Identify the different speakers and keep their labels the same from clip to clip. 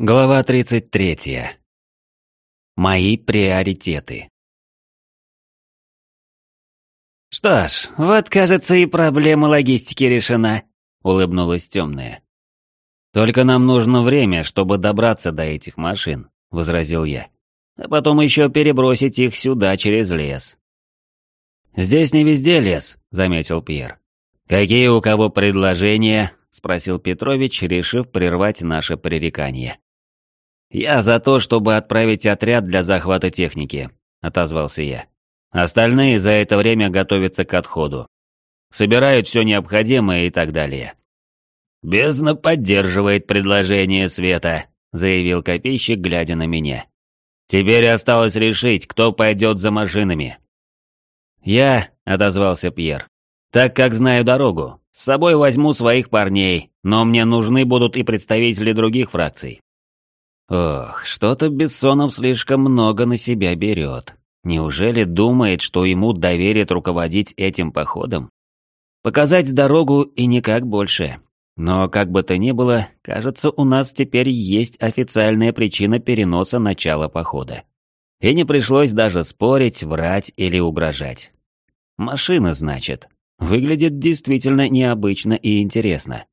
Speaker 1: Глава 33. Мои приоритеты.
Speaker 2: «Что ж, вот, кажется, и проблема логистики решена», — улыбнулась темная.
Speaker 1: «Только нам нужно время, чтобы добраться до этих машин», — возразил я. «А потом еще перебросить их сюда через лес». «Здесь не везде лес», — заметил Пьер. «Какие у кого предложения?» — спросил Петрович, решив прервать наше пререкание. «Я за то, чтобы отправить отряд для захвата техники», — отозвался я. «Остальные за это время готовятся к отходу. Собирают все необходимое и так далее». «Бездна поддерживает предложение Света», — заявил копейщик, глядя на меня. «Теперь осталось решить, кто пойдет за машинами». «Я», — отозвался Пьер, — «так как знаю дорогу. С собой возьму своих парней, но мне нужны будут и представители других фракций. Ох, что-то Бессонов слишком много на себя берет. Неужели думает, что ему доверят руководить этим походом? Показать дорогу и никак больше. Но как бы то ни было, кажется, у нас теперь есть официальная причина переноса начала похода. И не пришлось даже спорить, врать или угрожать. Машина, значит. Выглядит действительно необычно и интересно.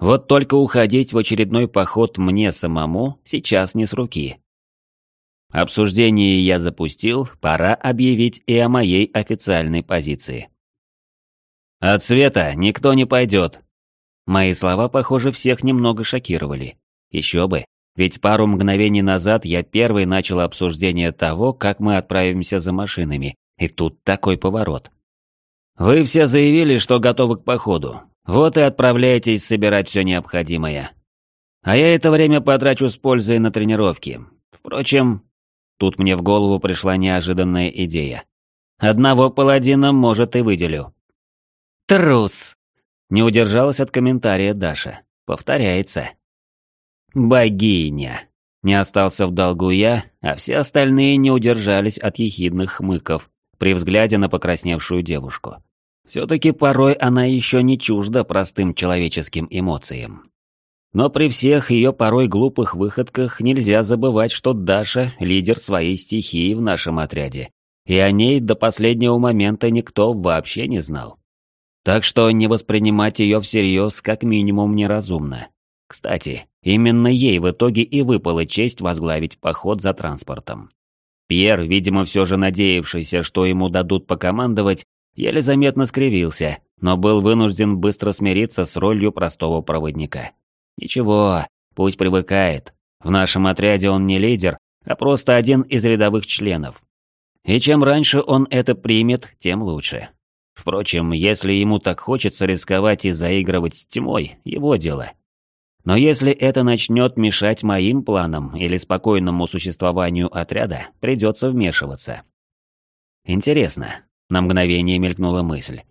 Speaker 1: Вот только уходить в очередной поход мне самому сейчас не с руки. Обсуждение я запустил, пора объявить и о моей официальной позиции. «От света никто не пойдет». Мои слова, похоже, всех немного шокировали. Еще бы, ведь пару мгновений назад я первый начал обсуждение того, как мы отправимся за машинами, и тут такой поворот. Вы все заявили, что готовы к походу. Вот и отправляйтесь собирать все необходимое. А я это время потрачу с пользой на тренировки. Впрочем, тут мне в голову пришла неожиданная идея. Одного паладина, может, и выделю.
Speaker 2: Трус!
Speaker 1: Не удержалась от комментария Даша. Повторяется. Богиня. Не остался в долгу я, а все остальные не удержались от ехидных хмыков при взгляде на покрасневшую девушку. Все-таки порой она еще не чужда простым человеческим эмоциям. Но при всех ее порой глупых выходках нельзя забывать, что Даша – лидер своей стихии в нашем отряде, и о ней до последнего момента никто вообще не знал. Так что не воспринимать ее всерьез как минимум неразумно. Кстати, именно ей в итоге и выпала честь возглавить поход за транспортом. Пьер, видимо, все же надеявшийся, что ему дадут покомандовать, еле заметно скривился, но был вынужден быстро смириться с ролью простого проводника. Ничего, пусть привыкает. В нашем отряде он не лидер, а просто один из рядовых членов. И чем раньше он это примет, тем лучше. Впрочем, если ему так хочется рисковать и заигрывать с тьмой, его дело. Но если это начнет мешать моим планам или спокойному существованию отряда, придется вмешиваться. Интересно, на мгновение мелькнула мысль.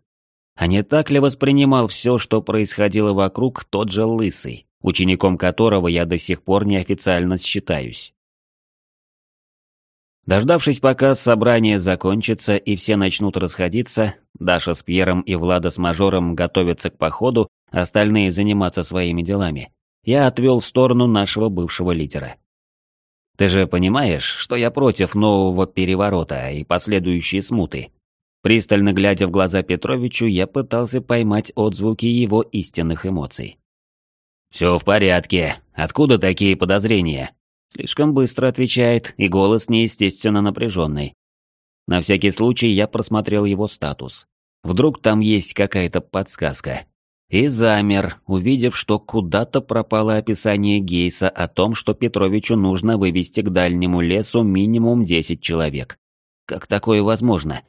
Speaker 1: А не так ли воспринимал все, что происходило вокруг, тот же Лысый, учеником которого я до сих пор неофициально считаюсь? Дождавшись, пока собрание закончится и все начнут расходиться, Даша с Пьером и Влада с Мажором готовятся к походу, остальные заниматься своими делами, я отвел в сторону нашего бывшего лидера. «Ты же понимаешь, что я против нового переворота и последующей смуты?» Пристально глядя в глаза Петровичу, я пытался поймать отзвуки его истинных эмоций. «Все в порядке. Откуда такие подозрения?» Слишком быстро отвечает, и голос неестественно напряженный. На всякий случай я просмотрел его статус. Вдруг там есть какая-то подсказка. И замер, увидев, что куда-то пропало описание Гейса о том, что Петровичу нужно вывести к дальнему лесу минимум 10 человек. Как такое возможно?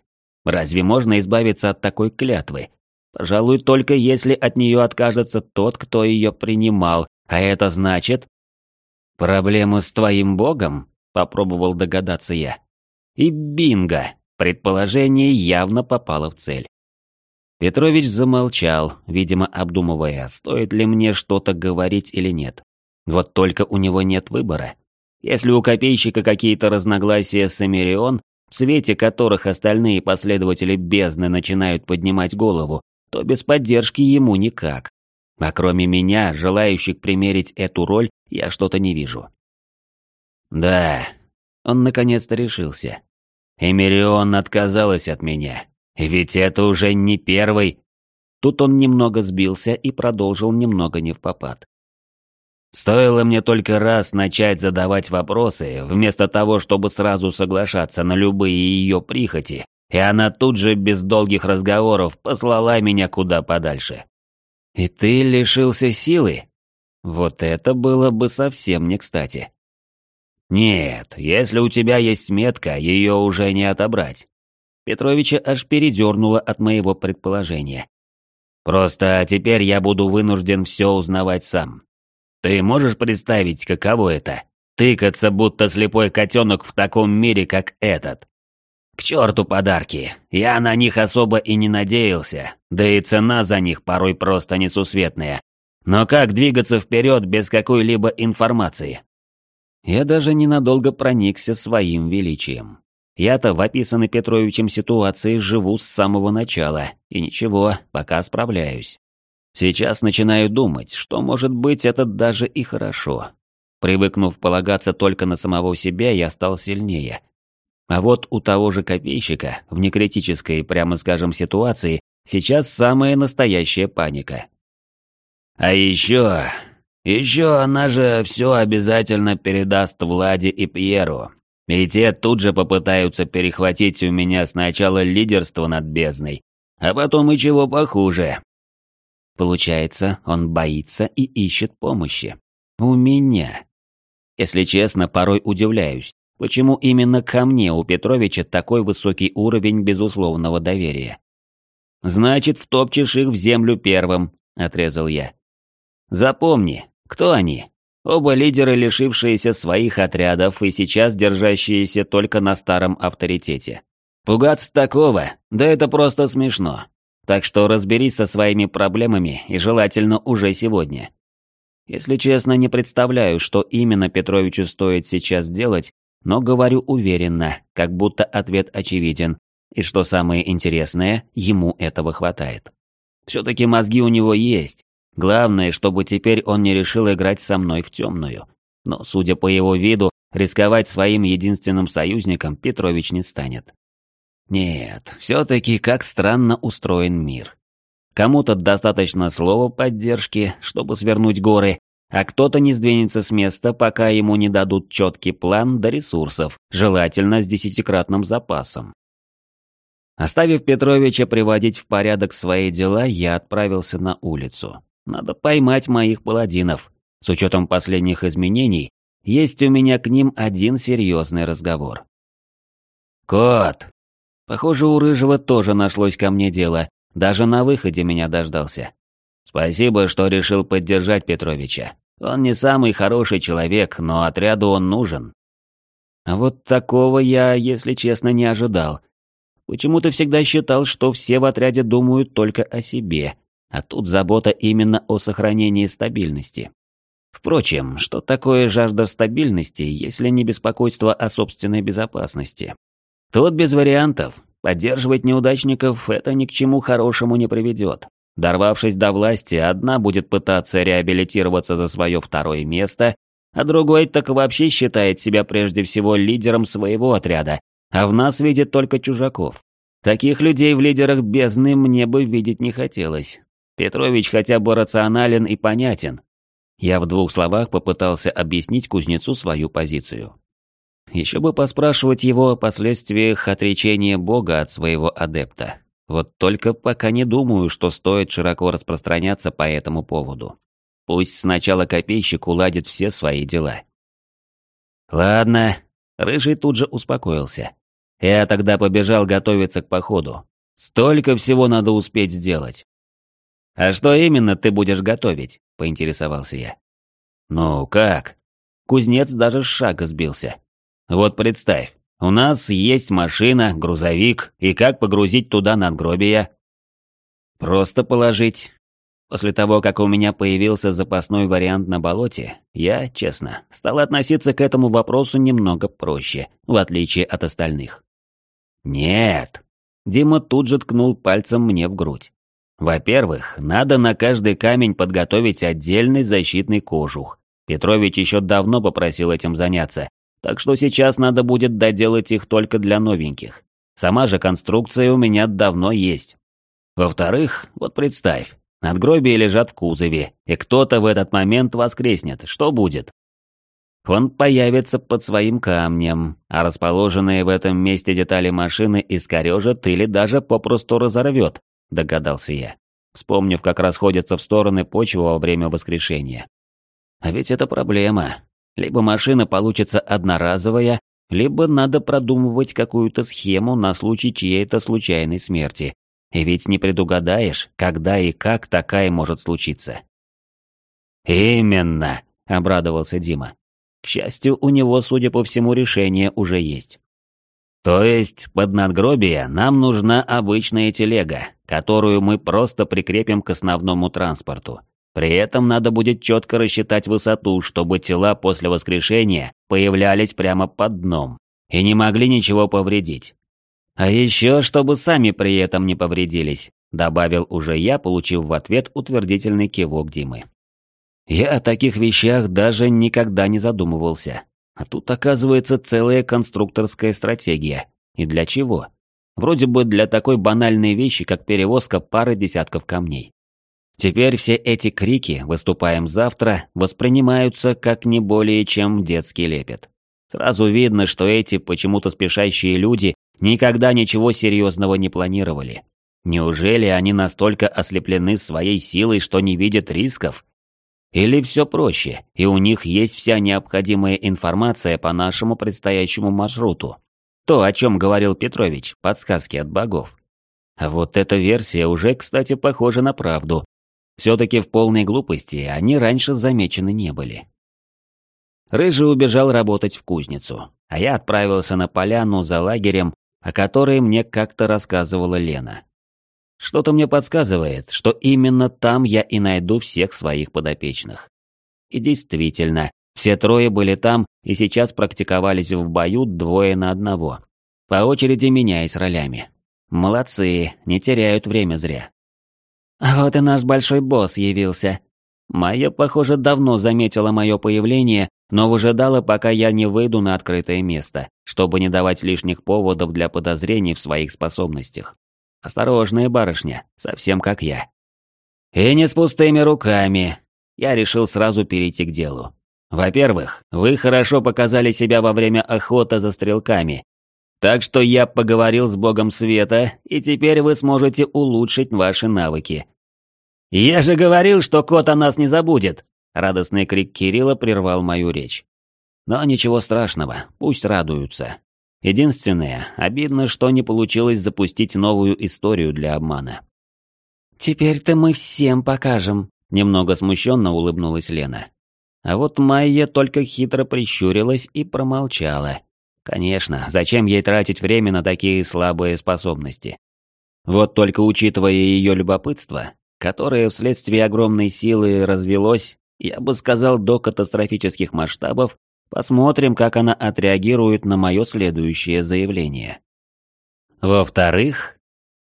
Speaker 1: Разве можно избавиться от такой клятвы? Пожалуй, только если от нее откажется тот, кто ее принимал, а это значит... «Проблемы с твоим богом?» — попробовал догадаться я. И бинго! Предположение явно попало в цель. Петрович замолчал, видимо, обдумывая, стоит ли мне что-то говорить или нет. Вот только у него нет выбора. Если у копейщика какие-то разногласия с Эмирион, в свете которых остальные последователи бездны начинают поднимать голову, то без поддержки ему никак. А кроме меня, желающих примерить эту роль, я что-то не вижу. Да, он наконец-то решился. Эмирион отказалась от меня. Ведь это уже не первый. Тут он немного сбился и продолжил немного не в попад. Стоило мне только раз начать задавать вопросы, вместо того, чтобы сразу соглашаться на любые ее прихоти, и она тут же без долгих разговоров послала меня куда подальше. «И ты лишился силы?» Вот это было бы совсем не кстати. «Нет, если у тебя есть метка, ее уже не отобрать». Петровича аж передернуло от моего предположения. «Просто теперь я буду вынужден все узнавать сам. Ты можешь представить, каково это? Тыкаться, будто слепой котенок в таком мире, как этот. К черту подарки, я на них особо и не надеялся, да и цена за них порой просто несусветная. Но как двигаться вперед без какой-либо информации? Я даже ненадолго проникся своим величием. Я-то в описанной Петровичем ситуации живу с самого начала, и ничего, пока справляюсь. Сейчас начинаю думать, что, может быть, это даже и хорошо. Привыкнув полагаться только на самого себя, я стал сильнее. А вот у того же копейщика, в некритической, прямо скажем, ситуации, сейчас самая настоящая паника. А еще... Еще она же все обязательно передаст Владе и Пьеру. И те тут же попытаются перехватить у меня сначала лидерство над бездной, а потом и чего похуже, Получается, он боится и ищет помощи. У меня. Если честно, порой удивляюсь, почему именно ко мне у Петровича такой высокий уровень безусловного доверия. «Значит, втопчешь их в землю первым», — отрезал я. «Запомни, кто они? Оба лидеры, лишившиеся своих отрядов и сейчас держащиеся только на старом авторитете. Пугаться такого, да это просто смешно. Так что разберись со своими проблемами и желательно уже сегодня. Если честно, не представляю, что именно Петровичу стоит сейчас делать, но говорю уверенно, как будто ответ очевиден, и что самое интересное, ему этого хватает. Все-таки мозги у него есть. Главное, чтобы теперь он не решил играть со мной в темную. Но, судя по его виду, рисковать своим единственным союзником Петрович не станет. Нет, все-таки как странно устроен мир. Кому-то достаточно слова поддержки, чтобы свернуть горы, а кто-то не сдвинется с места, пока ему не дадут четкий план до ресурсов, желательно с десятикратным запасом. Оставив Петровича приводить в порядок свои дела, я отправился на улицу. Надо поймать моих паладинов. С учетом последних изменений, есть у меня к ним один серьезный разговор. «Кот, Похоже, у Рыжего тоже нашлось ко мне дело, даже на выходе меня дождался. Спасибо, что решил поддержать Петровича. Он не самый хороший человек, но отряду он нужен. А вот такого я, если честно, не ожидал. Почему-то всегда считал, что все в отряде думают только о себе, а тут забота именно о сохранении стабильности. Впрочем, что такое жажда стабильности, если не беспокойство о собственной безопасности? Тут без вариантов. Поддерживать неудачников это ни к чему хорошему не приведет. Дорвавшись до власти, одна будет пытаться реабилитироваться за свое второе место, а другой так вообще считает себя прежде всего лидером своего отряда, а в нас видит только чужаков. Таких людей в лидерах бездны мне бы видеть не хотелось. Петрович хотя бы рационален и понятен. Я в двух словах попытался объяснить кузнецу свою позицию. Еще бы поспрашивать его о последствиях отречения Бога от своего адепта. Вот только пока не думаю, что стоит широко распространяться по этому поводу. Пусть сначала копейщик уладит все свои дела. Ладно, Рыжий тут же успокоился. Я тогда побежал готовиться к походу. Столько всего надо успеть сделать. «А что именно ты будешь готовить?» – поинтересовался я. «Ну, как?» Кузнец даже с шага сбился. Вот представь, у нас есть машина, грузовик, и как погрузить туда надгробия? Просто положить. После того, как у меня появился запасной вариант на болоте, я, честно, стал относиться к этому вопросу немного проще, в отличие от остальных. Нет. Дима тут же ткнул пальцем мне в грудь. Во-первых, надо на каждый камень подготовить отдельный защитный кожух, Петрович еще давно попросил этим заняться, так что сейчас надо будет доделать их только для новеньких. Сама же конструкция у меня давно есть. Во-вторых, вот представь, надгробия лежат в кузове, и кто-то в этот момент воскреснет. Что будет? Он появится под своим камнем, а расположенные в этом месте детали машины искорежат или даже попросту разорвет, догадался я, вспомнив, как расходятся в стороны почвы во время воскрешения. А ведь это проблема. Либо машина получится одноразовая, либо надо продумывать какую-то схему на случай чьей-то случайной смерти. И ведь не предугадаешь, когда и как такая может случиться. «Именно», — обрадовался Дима. К счастью, у него, судя по всему, решение уже есть. То есть, под надгробие нам нужна обычная телега, которую мы просто прикрепим к основному транспорту. При этом надо будет четко рассчитать высоту, чтобы тела после воскрешения появлялись прямо под дном и не могли ничего повредить. А еще, чтобы сами при этом не повредились, добавил уже я, получив в ответ утвердительный кивок Димы. Я о таких вещах даже никогда не задумывался. А тут оказывается целая конструкторская стратегия. И для чего? Вроде бы для такой банальной вещи, как перевозка пары десятков камней. Теперь все эти крики «выступаем завтра» воспринимаются как не более чем детский лепет. Сразу видно, что эти почему-то спешащие люди никогда ничего серьезного не планировали. Неужели они настолько ослеплены своей силой, что не видят рисков? Или все проще, и у них есть вся необходимая информация по нашему предстоящему маршруту? То, о чем говорил Петрович, подсказки от богов. А вот эта версия уже, кстати, похожа на правду, все-таки в полной глупости они раньше замечены не были. Рыжий убежал работать в кузницу, а я отправился на поляну за лагерем, о которой мне как-то рассказывала Лена. Что-то мне подсказывает, что именно там я и найду всех своих подопечных. И действительно, все трое были там и сейчас практиковались в бою двое на одного, по очереди меняясь ролями. Молодцы, не теряют время зря. Вот и наш большой босс явился. Майя, похоже, давно заметила мое появление, но выжидала, пока я не выйду на открытое место, чтобы не давать лишних поводов для подозрений в своих способностях. Осторожная барышня, совсем как я. И не с пустыми руками. Я решил сразу перейти к делу. Во-первых, вы хорошо показали себя во время охоты за стрелками, так что я поговорил с богом света, и теперь вы сможете улучшить ваши навыки. «Я же говорил, что кот о нас не забудет!» Радостный крик Кирилла прервал мою речь. Но ничего страшного, пусть радуются. Единственное, обидно, что не получилось запустить новую историю для обмана. «Теперь-то мы всем покажем», — немного смущенно улыбнулась Лена. А вот Майя только хитро прищурилась и промолчала. Конечно, зачем ей тратить время на такие слабые способности? Вот только учитывая ее любопытство, которое вследствие огромной силы развелось, я бы сказал, до катастрофических масштабов, посмотрим, как она отреагирует на мое следующее заявление. Во-вторых,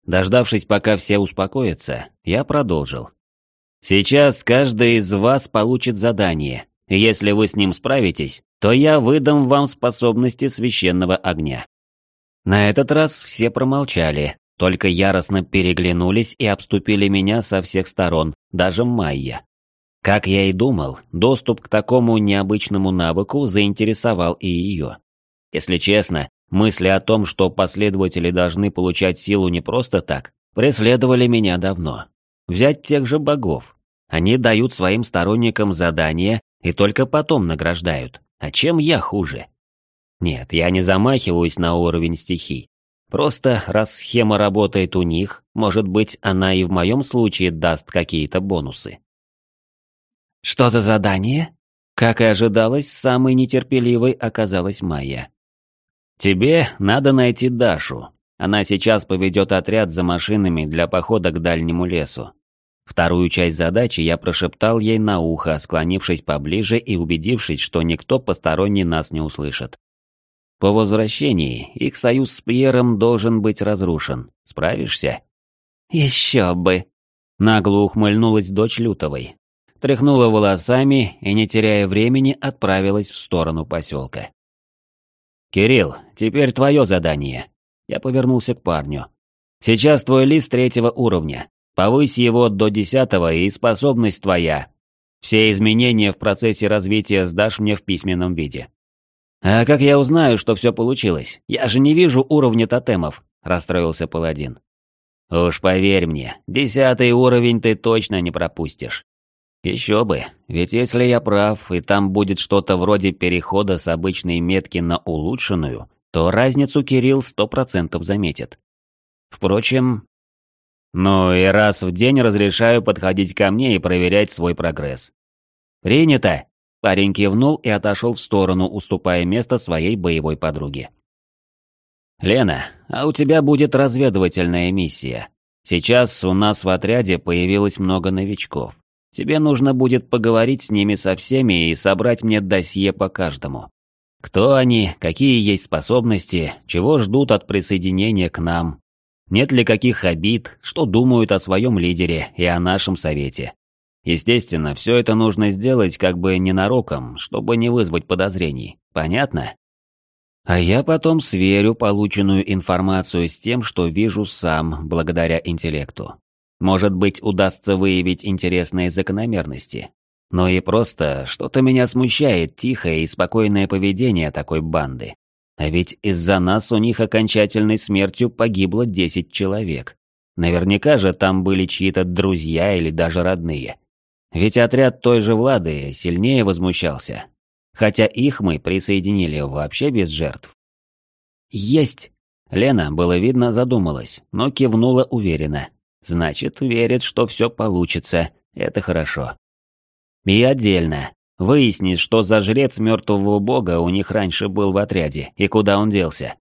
Speaker 1: дождавшись, пока все успокоятся, я продолжил. Сейчас каждый из вас получит задание, если вы с ним справитесь, то я выдам вам способности священного огня». На этот раз все промолчали, только яростно переглянулись и обступили меня со всех сторон, даже Майя. Как я и думал, доступ к такому необычному навыку заинтересовал и ее. Если честно, мысли о том, что последователи должны получать силу не просто так, преследовали меня давно. Взять тех же богов. Они дают своим сторонникам задания и только потом награждают. А чем я хуже? Нет, я не замахиваюсь на уровень стихий. Просто раз схема работает у них, может быть, она и в моем случае даст какие-то бонусы. Что за задание? Как и ожидалось, самой нетерпеливой оказалась Майя. Тебе надо найти Дашу. Она сейчас поведет отряд за машинами для похода к дальнему лесу. Вторую часть задачи я прошептал ей на ухо, склонившись поближе и убедившись, что никто посторонний нас не услышит. По возвращении их союз с Пьером должен быть разрушен. Справишься? Еще бы. Нагло ухмыльнулась дочь Лютовой. тряхнула волосами и, не теряя времени, отправилась в сторону поселка. «Кирилл, теперь твое задание». Я повернулся к парню. «Сейчас твой лист третьего уровня. Повысь его до десятого, и способность твоя. Все изменения в процессе развития сдашь мне в письменном виде». «А как я узнаю, что все получилось? Я же не вижу уровня тотемов», – расстроился паладин. «Уж поверь мне, десятый уровень ты точно не пропустишь. Еще бы, ведь если я прав, и там будет что-то вроде перехода с обычной метки на улучшенную, то разницу Кирилл сто процентов заметит. Впрочем... Ну и раз в день разрешаю подходить ко мне и проверять свой прогресс. Принято! Парень кивнул и отошел в сторону, уступая место своей боевой подруге. «Лена, а у тебя будет разведывательная миссия. Сейчас у нас в отряде появилось много новичков. Тебе нужно будет поговорить с ними со всеми и собрать мне досье по каждому. Кто они, какие есть способности, чего ждут от присоединения к нам. Нет ли каких обид, что думают о своем лидере и о нашем совете. Естественно, все это нужно сделать как бы ненароком, чтобы не вызвать подозрений. Понятно? А я потом сверю полученную информацию с тем, что вижу сам, благодаря интеллекту. Может быть, удастся выявить интересные закономерности. Но и просто что-то меня смущает тихое и спокойное поведение такой банды. А ведь из-за нас у них окончательной смертью погибло 10 человек. Наверняка же там были чьи-то друзья или даже родные. Ведь отряд той же Влады сильнее возмущался. Хотя их мы присоединили вообще без жертв. «Есть!» Лена, было видно, задумалась, но кивнула уверенно. Значит, верит, что все получится. Это хорошо. И отдельно. Выяснить, что за жрец мертвого бога у них раньше был в отряде, и куда он делся.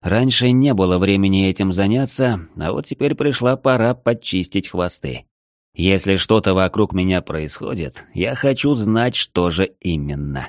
Speaker 1: Раньше не было времени этим заняться, а вот теперь пришла пора подчистить хвосты. Если что-то вокруг меня происходит, я хочу знать, что же именно.